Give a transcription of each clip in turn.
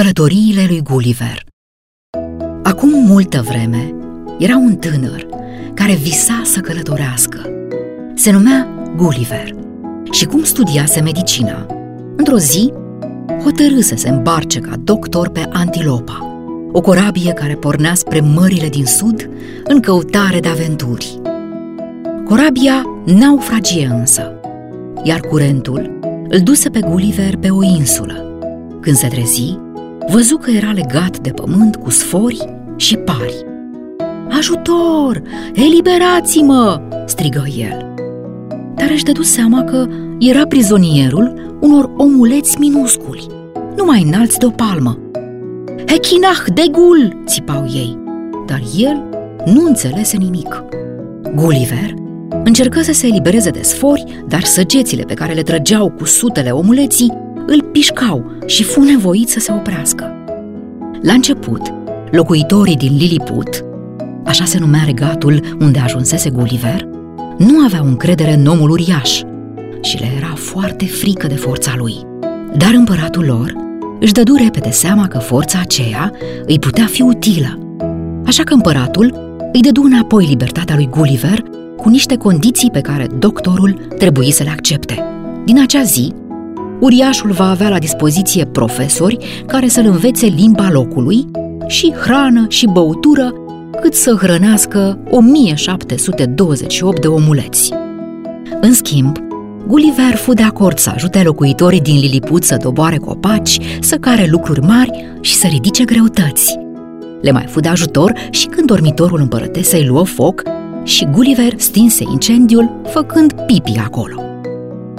Călătoriile lui Gulliver Acum multă vreme era un tânăr care visa să călătorească. Se numea Gulliver și cum studiase medicina, într-o zi hotărâ să se îmbarce ca doctor pe Antilopa, o corabie care pornea spre mările din sud în căutare de aventuri. Corabia naufragie însă, iar curentul îl duse pe Gulliver pe o insulă. Când se trezi, văzu că era legat de pământ cu sfori și pari. Ajutor! Eliberați-mă!" strigă el. Dar își dădu seama că era prizonierul unor omuleți minusculi, numai înalți de o palmă. Hechinah de gul!" țipau ei, dar el nu înțelese nimic. Gulliver încercă să se elibereze de sfori, dar săgețile pe care le trăgeau cu sutele omuleții îl pișcau și fu nevoit să se oprească. La început, locuitorii din Lilliput, așa se numea regatul unde ajunsese Gulliver, nu aveau încredere în omul uriaș și le era foarte frică de forța lui. Dar împăratul lor își dădu repede seama că forța aceea îi putea fi utilă. Așa că împăratul îi dădu înapoi libertatea lui Gulliver cu niște condiții pe care doctorul trebuie să le accepte. Din acea zi, uriașul va avea la dispoziție profesori care să-l învețe limba locului și hrană și băutură cât să hrănească 1728 de omuleți. În schimb, Gulliver fu de acord să ajute locuitorii din Liliput să doboare copaci, să care lucruri mari și să ridice greutăți. Le mai fu de ajutor și când dormitorul împărătesei luă foc și Gulliver stinse incendiul făcând pipi acolo.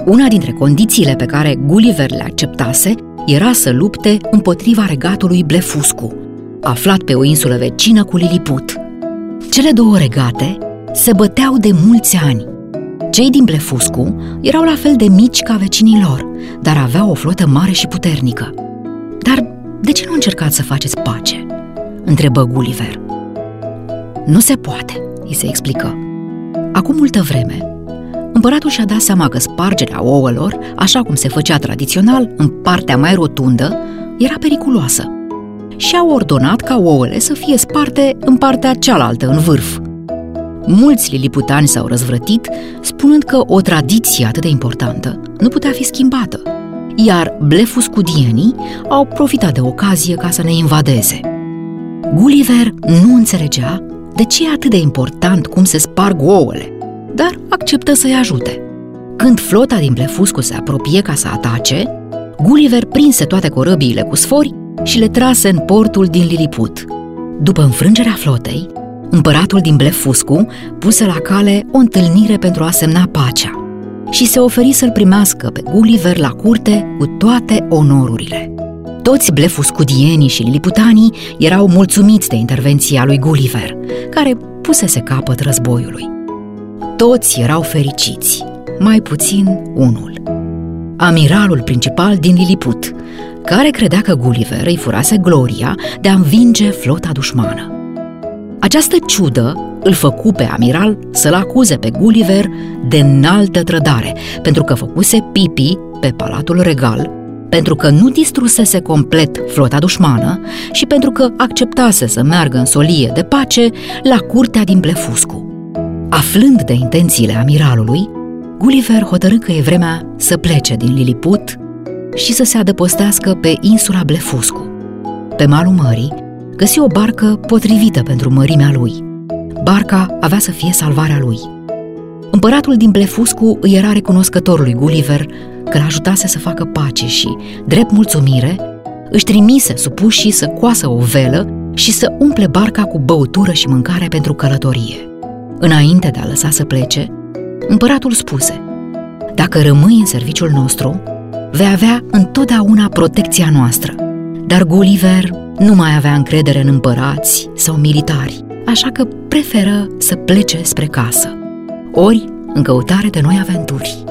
Una dintre condițiile pe care Gulliver le acceptase era să lupte împotriva regatului Blefuscu, aflat pe o insulă vecină cu Liliput. Cele două regate se băteau de mulți ani. Cei din Blefuscu erau la fel de mici ca vecinii lor, dar aveau o flotă mare și puternică. Dar de ce nu încercați să faceți pace? întrebă Gulliver. Nu se poate, îi se explică. Acum multă vreme, împăratul și-a dat seama că spargerea ouălor, așa cum se făcea tradițional, în partea mai rotundă, era periculoasă și au ordonat ca ouăle să fie sparte în partea cealaltă, în vârf. Mulți liliputani s-au răzvrătit, spunând că o tradiție atât de importantă nu putea fi schimbată, iar blefuscudienii au profitat de ocazie ca să ne invadeze. Gulliver nu înțelegea de ce e atât de important cum se sparg ouăle, dar acceptă să-i ajute. Când flota din Blefuscu se apropie ca să atace, Gulliver prinse toate corăbiile cu sfori și le trase în portul din Liliput. După înfrângerea flotei, împăratul din Blefuscu puse la cale o întâlnire pentru a semna pacea și se oferi să-l primească pe Gulliver la curte cu toate onorurile. Toți blefuscudienii și liliputanii erau mulțumiți de intervenția lui Gulliver, care pusese capăt războiului. Toți erau fericiți, mai puțin unul. Amiralul principal din Liliput, care credea că Gulliver îi furase gloria de a învinge flota dușmană. Această ciudă îl făcu pe amiral să-l acuze pe Gulliver de înaltă trădare, pentru că făcuse pipi pe palatul regal, pentru că nu distrusese complet flota dușmană și pentru că acceptase să meargă în solie de pace la curtea din Blefuscu. Aflând de intențiile amiralului, Gulliver hotărâ că e vremea să plece din Liliput și să se adăpostească pe insula Blefuscu. Pe malul mării, găsi o barcă potrivită pentru mărimea lui. Barca avea să fie salvarea lui. Împăratul din Blefuscu îi era recunoscător lui Gulliver că l ajutase să facă pace și, drept mulțumire, își trimise supușii să coasă o velă și să umple barca cu băutură și mâncare pentru călătorie. Înainte de a lăsa să plece, împăratul spuse, Dacă rămâi în serviciul nostru, vei avea întotdeauna protecția noastră. Dar Gulliver nu mai avea încredere în împărați sau militari, așa că preferă să plece spre casă, ori în căutare de noi aventuri.